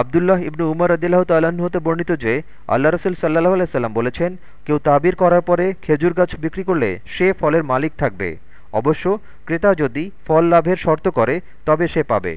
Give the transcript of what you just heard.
আবদুল্লাহ ইবনু উমর আদিল্লাহ তাল্লাহ্ন হতে বর্ণিত যে, আল্লাহ রসুল সাল্লাহ আলাইসাল্লাম বলেছেন, কেউ তাবির করার পরে খেজুর গাছ বিক্রি করলে সে ফলের মালিক থাকবে। অবশ্য ক্রেতা যদি ফল লাভের শর্ত করে, তবে সে পাবে।